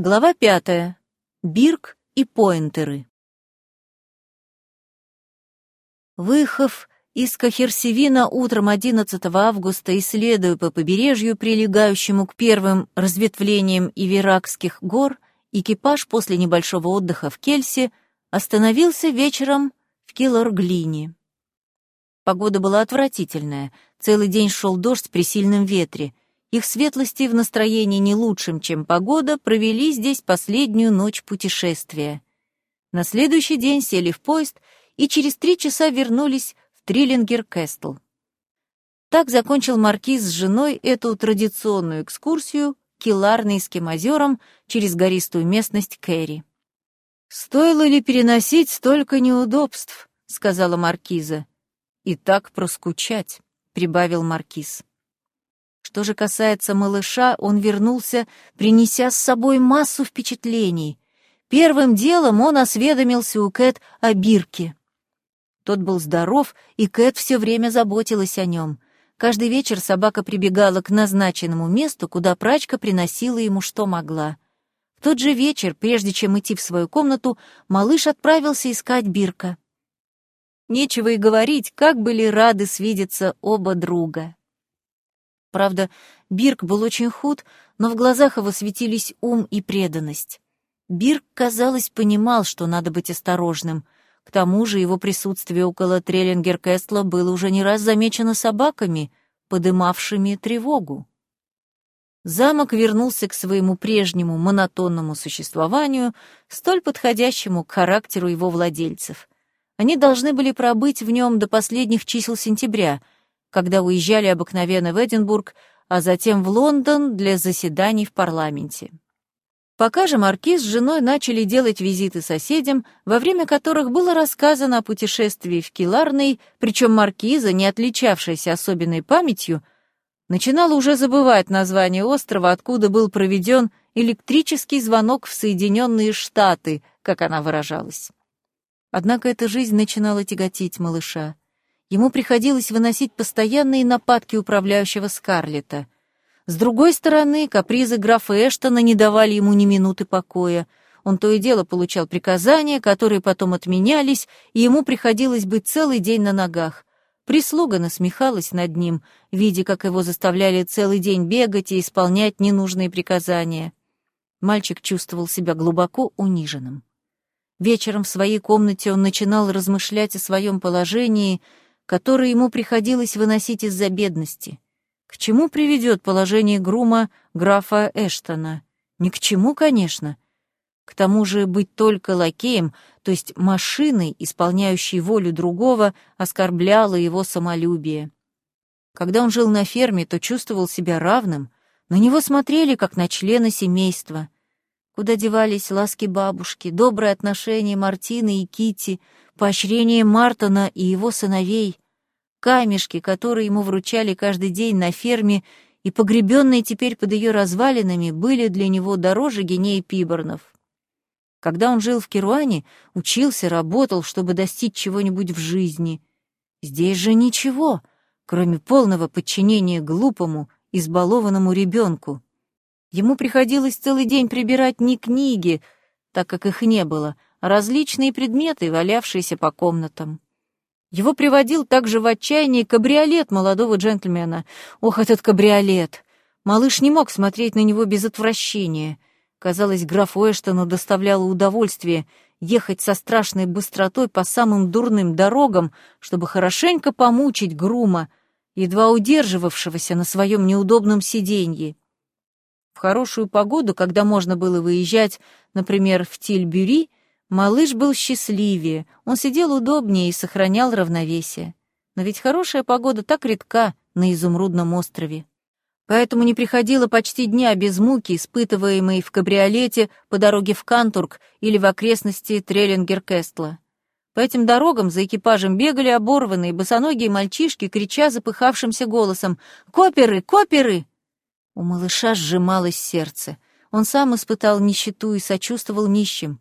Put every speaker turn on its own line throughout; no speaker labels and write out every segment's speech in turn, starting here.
Глава пятая. Бирк и поинтеры. Выехав из Кахерсевина утром 11 августа и следуя по побережью, прилегающему к первым разветвлениям Иверакских гор, экипаж после небольшого отдыха в Кельсе остановился вечером в Килорглине. Погода была отвратительная, целый день шел дождь при сильном ветре — их светлости в настроении не лучшим, чем погода, провели здесь последнюю ночь путешествия. На следующий день сели в поезд и через три часа вернулись в Триллингер-Кэстл. Так закончил маркиз с женой эту традиционную экскурсию к Киларнейским озерам через гористую местность Кэрри. «Стоило ли переносить столько неудобств?» — сказала маркиза. «И так проскучать», — прибавил маркиз. Что же касается малыша, он вернулся, принеся с собой массу впечатлений. Первым делом он осведомился у Кэт о Бирке. Тот был здоров, и Кэт все время заботилась о нем. Каждый вечер собака прибегала к назначенному месту, куда прачка приносила ему что могла. В тот же вечер, прежде чем идти в свою комнату, малыш отправился искать Бирка. Нечего и говорить, как были рады свидеться оба друга. Правда, Бирк был очень худ, но в глазах его светились ум и преданность. Бирк, казалось, понимал, что надо быть осторожным. К тому же его присутствие около Треллингер-Кэстла было уже не раз замечено собаками, подымавшими тревогу. Замок вернулся к своему прежнему монотонному существованию, столь подходящему к характеру его владельцев. Они должны были пробыть в нем до последних чисел сентября — когда уезжали обыкновенно в Эдинбург, а затем в Лондон для заседаний в парламенте. Пока же маркиз с женой начали делать визиты соседям, во время которых было рассказано о путешествии в Киларный, причем маркиза, не отличавшаяся особенной памятью, начинала уже забывать название острова, откуда был проведен электрический звонок в Соединенные Штаты, как она выражалась. Однако эта жизнь начинала тяготить малыша ему приходилось выносить постоянные нападки управляющего Скарлетта. С другой стороны, капризы графа Эштона не давали ему ни минуты покоя. Он то и дело получал приказания, которые потом отменялись, и ему приходилось быть целый день на ногах. Прислуга насмехалась над ним, видя, как его заставляли целый день бегать и исполнять ненужные приказания. Мальчик чувствовал себя глубоко униженным. Вечером в своей комнате он начинал размышлять о своем положении — которые ему приходилось выносить из-за бедности. К чему приведет положение грума графа Эштона? Ни к чему, конечно. К тому же быть только лакеем, то есть машиной, исполняющей волю другого, оскорбляло его самолюбие. Когда он жил на ферме, то чувствовал себя равным, на него смотрели, как на члена семейства. Куда девались ласки бабушки, доброе отношение Мартины и Кити, поощрение Мартона и его сыновей, камешки, которые ему вручали каждый день на ферме и погребенные теперь под ее развалинами, были для него дороже геней Пиборнов. Когда он жил в Керуане, учился, работал, чтобы достичь чего-нибудь в жизни. Здесь же ничего, кроме полного подчинения глупому, избалованному ребенку. Ему приходилось целый день прибирать не книги, так как их не было, различные предметы, валявшиеся по комнатам. Его приводил также в отчаяние кабриолет молодого джентльмена. Ох, этот кабриолет! Малыш не мог смотреть на него без отвращения. Казалось, графу Эштону доставляло удовольствие ехать со страшной быстротой по самым дурным дорогам, чтобы хорошенько помучить грума, едва удерживавшегося на своем неудобном сиденье. В хорошую погоду, когда можно было выезжать, например, в Тильбюри, малыш был счастливее, он сидел удобнее и сохранял равновесие. Но ведь хорошая погода так редка на изумрудном острове. Поэтому не приходило почти дня без муки, испытываемой в кабриолете по дороге в Кантург или в окрестности Треллингер-Кестла. По этим дорогам за экипажем бегали оборванные босоногие мальчишки, крича запыхавшимся голосом «Коперы! Коперы!» У малыша сжималось сердце. Он сам испытал нищету и сочувствовал нищим.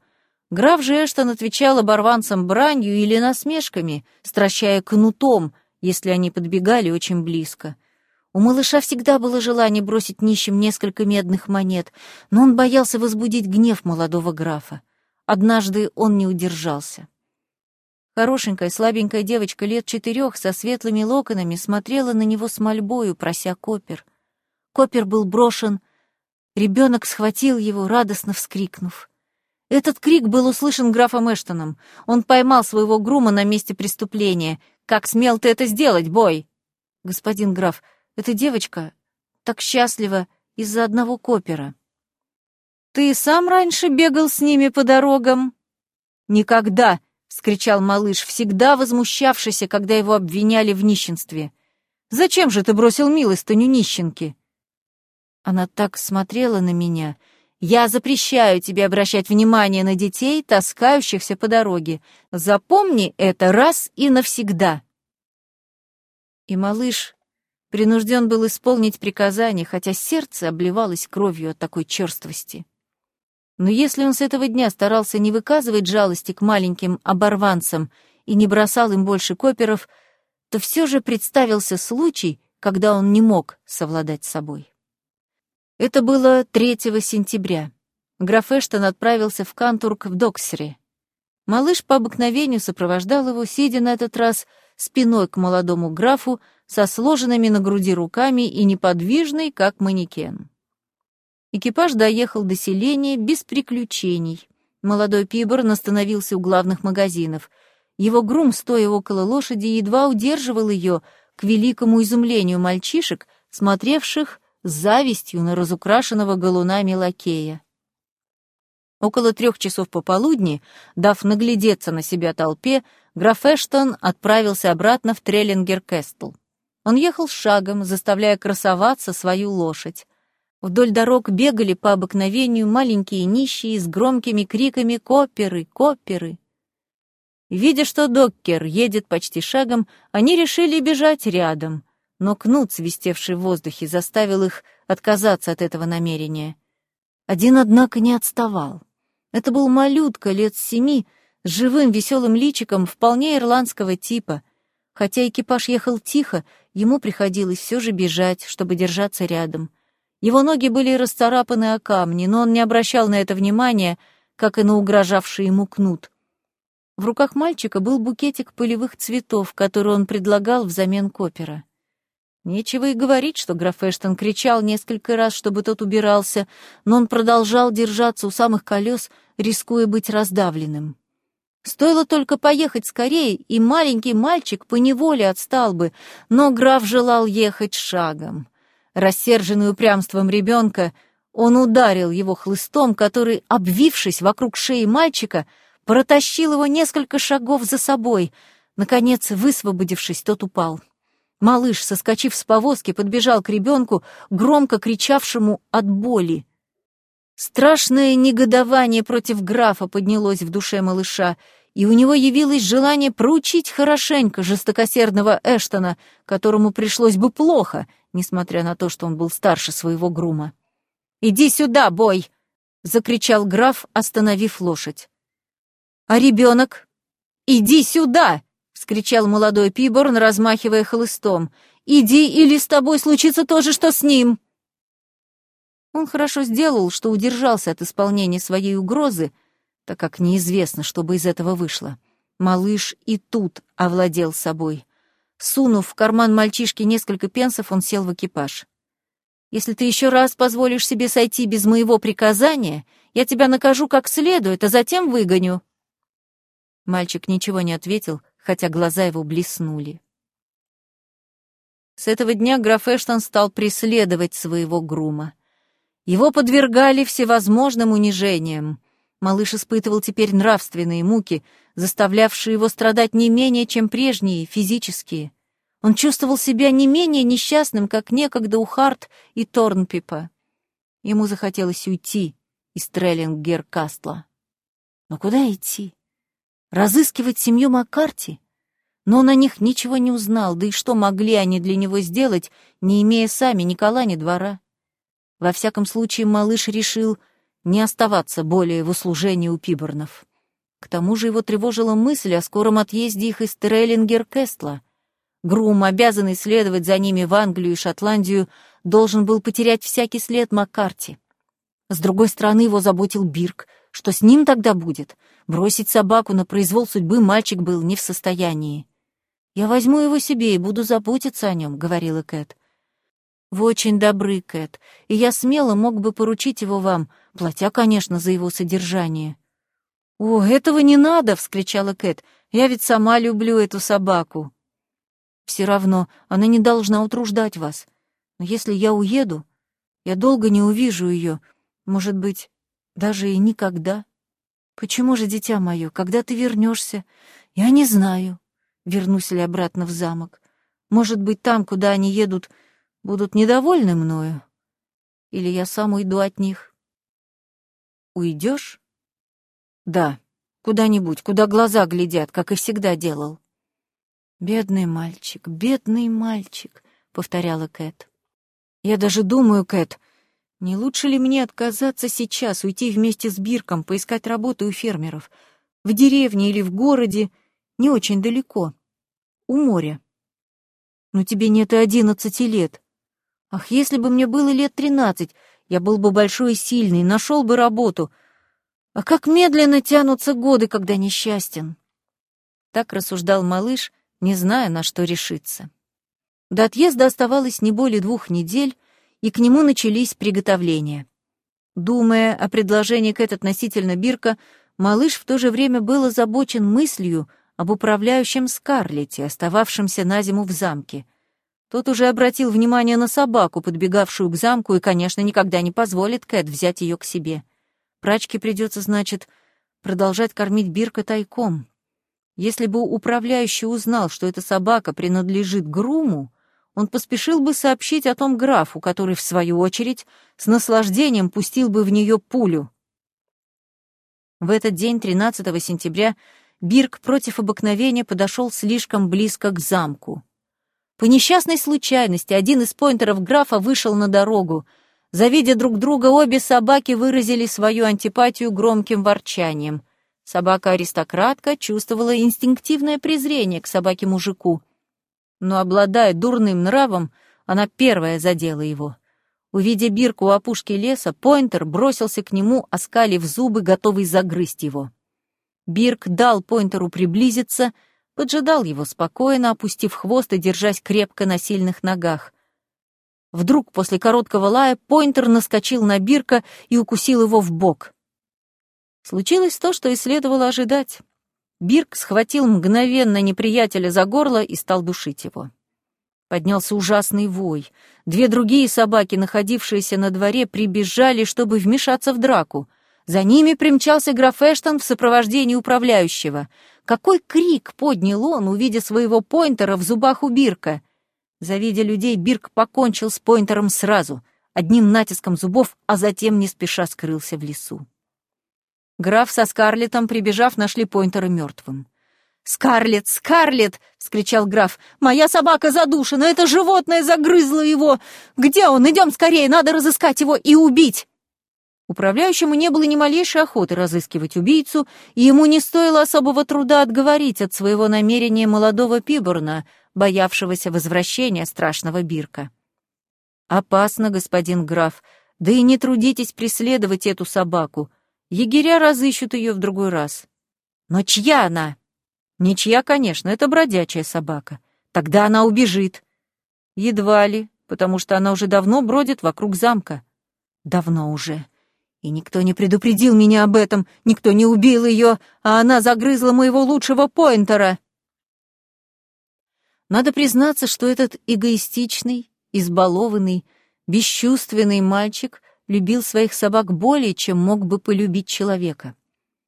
Граф же Эштон отвечал оборванцам бранью или насмешками, стращая кнутом, если они подбегали очень близко. У малыша всегда было желание бросить нищим несколько медных монет, но он боялся возбудить гнев молодого графа. Однажды он не удержался. Хорошенькая, слабенькая девочка лет четырех со светлыми локонами смотрела на него с мольбою, прося копер. Копер был брошен, ребенок схватил его, радостно вскрикнув. Этот крик был услышан графом Эштоном. Он поймал своего грума на месте преступления. «Как смел ты это сделать, бой?» «Господин граф, эта девочка так счастлива из-за одного копера». «Ты сам раньше бегал с ними по дорогам?» «Никогда!» — вскричал малыш, всегда возмущавшийся, когда его обвиняли в нищенстве. «Зачем же ты бросил милостыню нищенки?» Она так смотрела на меня. «Я запрещаю тебе обращать внимание на детей, таскающихся по дороге. Запомни это раз и навсегда!» И малыш принужден был исполнить приказание, хотя сердце обливалось кровью от такой черствости. Но если он с этого дня старался не выказывать жалости к маленьким оборванцам и не бросал им больше коперов, то все же представился случай, когда он не мог совладать с собой. Это было 3 сентября. Граф Эштон отправился в Кантург в Доксере. Малыш по обыкновению сопровождал его, сидя на этот раз спиной к молодому графу, со сложенными на груди руками и неподвижный, как манекен. Экипаж доехал до селения без приключений. Молодой Пиборн остановился у главных магазинов. Его грум, стоя около лошади, едва удерживал ее, к великому изумлению мальчишек, смотревших завистью на разукрашенного галунами лакея. Около трех часов пополудни, дав наглядеться на себя толпе, граф Эштон отправился обратно в Трелингар-Кэстл. Он ехал шагом, заставляя красоваться свою лошадь. Вдоль дорог бегали по обыкновению маленькие нищие с громкими криками «Копперы! Копперы!». Видя, что догкарт едет почти шагом, они решили бежать рядом, но кнут, свистевший в воздухе, заставил их отказаться от этого намерения. Один, однако, не отставал. Это был малютка лет семи, с живым веселым личиком, вполне ирландского типа. Хотя экипаж ехал тихо, ему приходилось все же бежать, чтобы держаться рядом. Его ноги были расцарапаны о камни, но он не обращал на это внимания, как и на угрожавший ему кнут. В руках мальчика был букетик полевых цветов, который он предлагал взамен копера. Нечего и говорить, что граф Эштон кричал несколько раз, чтобы тот убирался, но он продолжал держаться у самых колес, рискуя быть раздавленным. Стоило только поехать скорее, и маленький мальчик поневоле отстал бы, но граф желал ехать шагом. Рассерженный упрямством ребенка, он ударил его хлыстом, который, обвившись вокруг шеи мальчика, протащил его несколько шагов за собой. Наконец, высвободившись, тот упал. Малыш, соскочив с повозки, подбежал к ребенку, громко кричавшему от боли. Страшное негодование против графа поднялось в душе малыша, и у него явилось желание проучить хорошенько жестокосердного Эштона, которому пришлось бы плохо, несмотря на то, что он был старше своего грума. «Иди сюда, бой!» — закричал граф, остановив лошадь. «А ребенок? Иди сюда!» — вскричал молодой Пиборн, размахивая хлыстом. «Иди, или с тобой случится то же, что с ним!» Он хорошо сделал, что удержался от исполнения своей угрозы, так как неизвестно, что бы из этого вышло. Малыш и тут овладел собой. Сунув в карман мальчишки несколько пенсов, он сел в экипаж. «Если ты еще раз позволишь себе сойти без моего приказания, я тебя накажу как следует, а затем выгоню». Мальчик ничего не ответил, хотя глаза его блеснули. С этого дня граф Эштон стал преследовать своего грума. Его подвергали всевозможным унижениям. Малыш испытывал теперь нравственные муки, заставлявшие его страдать не менее, чем прежние, физические. Он чувствовал себя не менее несчастным, как некогда у Харт и Торнпипа. Ему захотелось уйти из Треллингер-Кастла. Но куда идти? Разыскивать семью Маккарти? Но он о них ничего не узнал, да и что могли они для него сделать, не имея сами ни кола, ни двора? Во всяком случае, малыш решил не оставаться более в услужении у Пиборнов. К тому же его тревожила мысль о скором отъезде их из Треллингер-Кестла. Грум, обязанный следовать за ними в Англию и Шотландию, должен был потерять всякий след Маккарти. С другой стороны, его заботил Бирк. Что с ним тогда будет? Бросить собаку на произвол судьбы мальчик был не в состоянии. «Я возьму его себе и буду заботиться о нем», — говорила Кэт. «Вы очень добры, Кэт, и я смело мог бы поручить его вам, платя, конечно, за его содержание». «О, этого не надо!» — вскричала Кэт. «Я ведь сама люблю эту собаку». «Все равно она не должна утруждать вас. Но если я уеду, я долго не увижу ее, может быть, даже и никогда. Почему же, дитя мое, когда ты вернешься? Я не знаю, вернусь ли обратно в замок. Может быть, там, куда они едут, будут недовольны мною? Или я сам уйду от них? Уйдешь? Да, куда-нибудь, куда глаза глядят, как и всегда делал. Бедный мальчик, бедный мальчик, повторяла Кэт. Я даже думаю, Кэт, не лучше ли мне отказаться сейчас, уйти вместе с Бирком, поискать работу у фермеров? В деревне или в городе, не очень далеко, у моря. Но тебе нет и одиннадцати лет. Ах, если бы мне было лет тринадцать, я был бы большой и сильный, нашел бы работу. А как медленно тянутся годы, когда несчастен. Так рассуждал малыш, не зная, на что решиться. До отъезда оставалось не более двух недель, и к нему начались приготовления. Думая о предложении Кэт относительно Бирка, малыш в то же время был озабочен мыслью об управляющем Скарлете, остававшемся на зиму в замке. Тот уже обратил внимание на собаку, подбегавшую к замку, и, конечно, никогда не позволит Кэт взять ее к себе. Прачке придется, значит, продолжать кормить Бирка тайком. Если бы управляющий узнал, что эта собака принадлежит Груму, он поспешил бы сообщить о том графу, который, в свою очередь, с наслаждением пустил бы в нее пулю. В этот день, 13 сентября, Бирк против обыкновения подошел слишком близко к замку. По несчастной случайности один из поинтеров графа вышел на дорогу. Завидя друг друга, обе собаки выразили свою антипатию громким ворчанием. Собака-аристократка чувствовала инстинктивное презрение к собаке-мужику но, обладая дурным нравом, она первая задела его. Увидя Бирку у опушки леса, Пойнтер бросился к нему, оскалив зубы, готовый загрызть его. Бирк дал Пойнтеру приблизиться, поджидал его спокойно, опустив хвост и держась крепко на сильных ногах. Вдруг после короткого лая Пойнтер наскочил на Бирка и укусил его в бок. Случилось то, что и следовало ожидать. Бирк схватил мгновенно неприятеля за горло и стал душить его. Поднялся ужасный вой. Две другие собаки, находившиеся на дворе, прибежали, чтобы вмешаться в драку. За ними примчался граф Эштон в сопровождении управляющего. Какой крик поднял он, увидя своего поинтера в зубах у Бирка! Завидя людей, Бирк покончил с поинтером сразу, одним натиском зубов, а затем не спеша скрылся в лесу. Граф со Скарлетом, прибежав, нашли Пойнтера мертвым. «Скарлетт! Скарлетт!» — вскричал граф. «Моя собака задушена! Это животное загрызло его! Где он? Идем скорее! Надо разыскать его и убить!» Управляющему не было ни малейшей охоты разыскивать убийцу, и ему не стоило особого труда отговорить от своего намерения молодого Пиборна, боявшегося возвращения страшного Бирка. «Опасно, господин граф, да и не трудитесь преследовать эту собаку. Егеря разыщут ее в другой раз. Но чья она? Ничья, конечно, это бродячая собака. Тогда она убежит. Едва ли, потому что она уже давно бродит вокруг замка. Давно уже. И никто не предупредил меня об этом, никто не убил ее, а она загрызла моего лучшего поинтера. Надо признаться, что этот эгоистичный, избалованный, бесчувственный мальчик любил своих собак более, чем мог бы полюбить человека.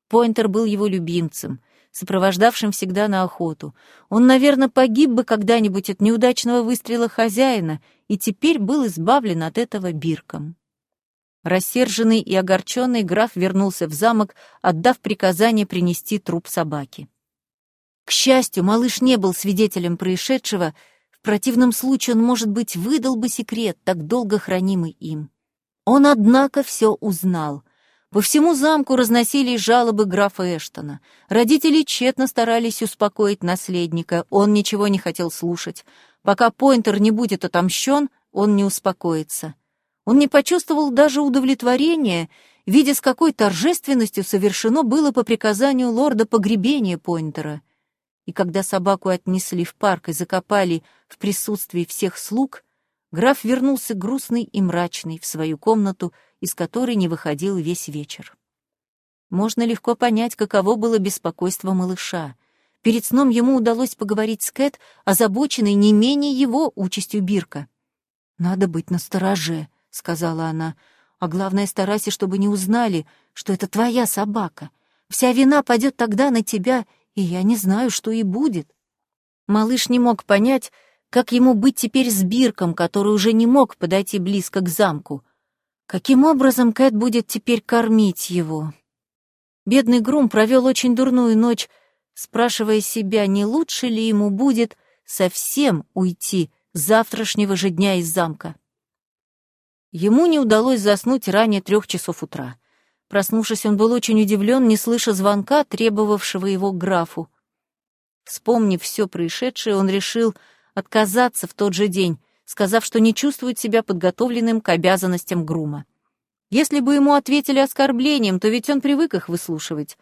Пойнтер был его любимцем, сопровождавшим всегда на охоту. Он, наверное, погиб бы когда-нибудь от неудачного выстрела хозяина и теперь был избавлен от этого бирком. Рассерженный и огорченный граф вернулся в замок, отдав приказание принести труп собаки. К счастью, малыш не был свидетелем происшедшего, в противном случае он, может быть, выдал бы секрет, так долго хранимый им. Он, однако, все узнал. По всему замку разносились жалобы графа Эштона. Родители тщетно старались успокоить наследника, он ничего не хотел слушать. Пока Пойнтер не будет отомщен, он не успокоится. Он не почувствовал даже удовлетворения, видя, с какой торжественностью совершено было по приказанию лорда погребение Пойнтера. И когда собаку отнесли в парк и закопали в присутствии всех слуг, граф вернулся грустный и мрачный в свою комнату, из которой не выходил весь вечер. Можно легко понять, каково было беспокойство малыша. Перед сном ему удалось поговорить с Кэт, озабоченной не менее его участью Бирка. «Надо быть настороже», — сказала она, — «а главное, старайся, чтобы не узнали, что это твоя собака. Вся вина падет тогда на тебя, и я не знаю, что и будет». Малыш не мог понять, как ему быть теперь с Бирком, который уже не мог подойти близко к замку. Каким образом Кэт будет теперь кормить его? Бедный Грум провел очень дурную ночь, спрашивая себя, не лучше ли ему будет совсем уйти с завтрашнего же дня из замка. Ему не удалось заснуть ранее трех часов утра. Проснувшись, он был очень удивлен, не слыша звонка, требовавшего его графу. Вспомнив все происшедшее, он решил отказаться в тот же день, сказав, что не чувствует себя подготовленным к обязанностям грума. Если бы ему ответили оскорблением, то ведь он привык их выслушивать.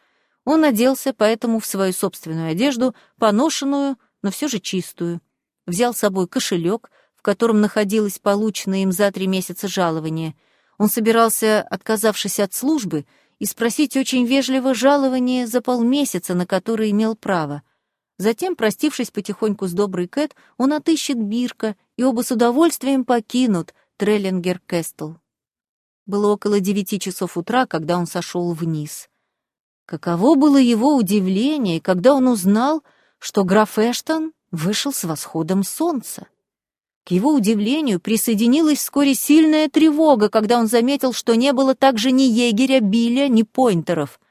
Он оделся поэтому в свою собственную одежду, поношенную, но все же чистую. Взял с собой кошелек, в котором находилось полученное им за три месяца жалование. Он собирался, отказавшись от службы, и спросить очень вежливо жалование за полмесяца, на которое имел право. Затем, простившись потихоньку с доброй Кэт, он отыщет Бирка, и оба с удовольствием покинут Треллингер Кэстл. Было около девяти часов утра, когда он сошел вниз. Каково было его удивление, когда он узнал, что граф Эштон вышел с восходом солнца. К его удивлению присоединилась вскоре сильная тревога, когда он заметил, что не было также ни егеря Билля, ни пойнтеров —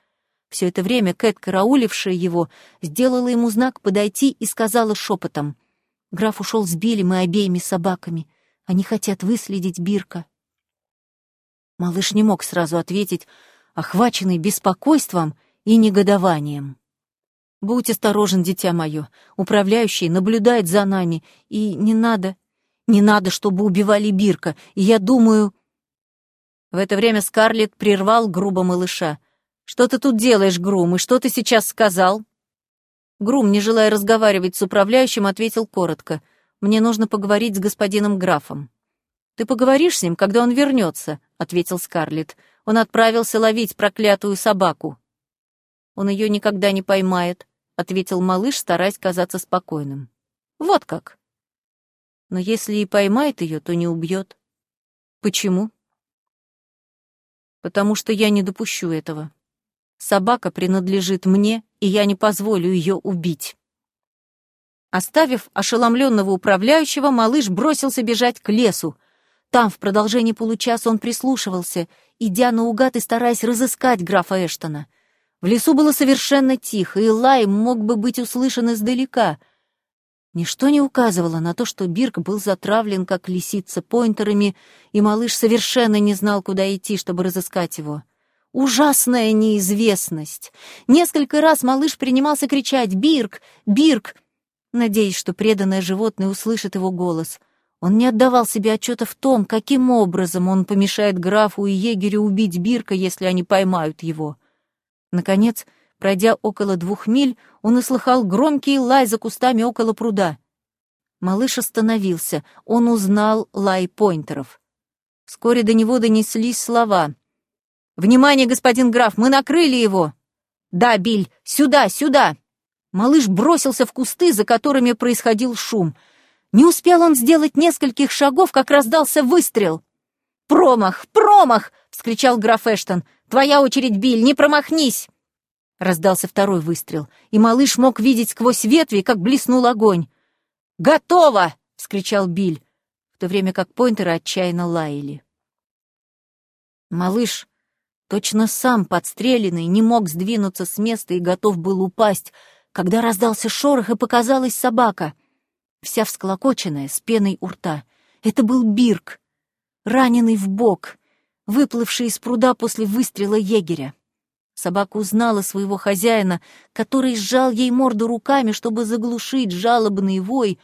все это время Кэт, караулившая его, сделала ему знак подойти и сказала шепотом. Граф ушел с Билем и обеими собаками. Они хотят выследить Бирка. Малыш не мог сразу ответить, охваченный беспокойством и негодованием. «Будь осторожен, дитя мое. Управляющий наблюдает за нами, и не надо, не надо, чтобы убивали Бирка, и я думаю...» В это время Скарлетт прервал грубо малыша. «Что ты тут делаешь, Грум, и что ты сейчас сказал?» Грум, не желая разговаривать с управляющим, ответил коротко. «Мне нужно поговорить с господином графом». «Ты поговоришь с ним, когда он вернется», — ответил Скарлетт. «Он отправился ловить проклятую собаку». «Он ее никогда не поймает», — ответил малыш, стараясь казаться спокойным. «Вот как». «Но если и поймает ее, то не убьет». «Почему?» «Потому что я не допущу этого». Собака принадлежит мне, и я не позволю ее убить. Оставив ошеломленного управляющего, малыш бросился бежать к лесу. Там в продолжении получаса он прислушивался, идя наугад и стараясь разыскать графа Эштона. В лесу было совершенно тихо, и лай мог бы быть услышан издалека. Ничто не указывало на то, что Бирк был затравлен, как лисица, пойнтерами, и малыш совершенно не знал, куда идти, чтобы разыскать его. — Ужасная неизвестность. Несколько раз малыш принимался кричать «Бирк! Бирк!», надеясь, что преданное животное услышит его голос. Он не отдавал себе отчета в том, каким образом он помешает графу и егерю убить Бирка, если они поймают его. Наконец, пройдя около двух миль, он услыхал громкий лай за кустами около пруда. Малыш остановился, он узнал лай пойнтеров. Вскоре до него донеслись слова — «Внимание, господин граф, мы накрыли его!» «Да, Биль, сюда, сюда!» Малыш бросился в кусты, за которыми происходил шум. Не успел он сделать нескольких шагов, как раздался выстрел. «Промах! Промах!» — вскричал граф Эштон. «Твоя очередь, Биль, не промахнись!» Раздался второй выстрел, и малыш мог видеть сквозь ветви, как блеснул огонь. «Готово!» — вскричал Биль, в то время как пойнтеры отчаянно лаяли. Малыш Точно сам подстреленный не мог сдвинуться с места и готов был упасть, когда раздался шорох и показалась собака, вся всклокоченная, с пеной у рта. Это был Бирк, раненый в бок. выплывший из пруда после выстрела егеря. Собака узнала своего хозяина, который сжал ей морду руками, чтобы заглушить жалобный вой,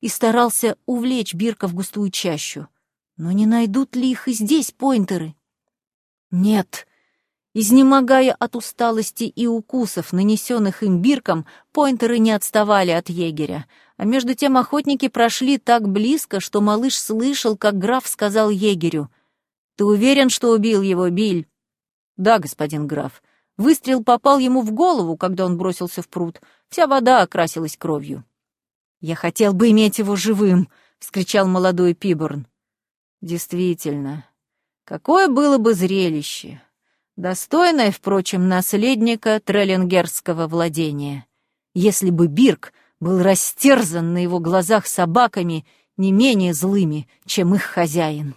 и старался увлечь Бирка в густую чащу. Но не найдут ли их и здесь пойнтеры? Нет. Изнемогая от усталости и укусов, нанесенных им Бирком, пойнтеры не отставали от егеря. А между тем охотники прошли так близко, что малыш слышал, как граф сказал егерю. «Ты уверен, что убил его, Биль?» «Да, господин граф. Выстрел попал ему в голову, когда он бросился в пруд. Вся вода окрасилась кровью. «Я хотел бы иметь его живым!» — вскричал молодой Пиборн. «Действительно, какое было бы зрелище! Достойное, впрочем, наследника треллингерского владения. Если бы Бирк был растерзан на его глазах собаками не менее злыми, чем их хозяин».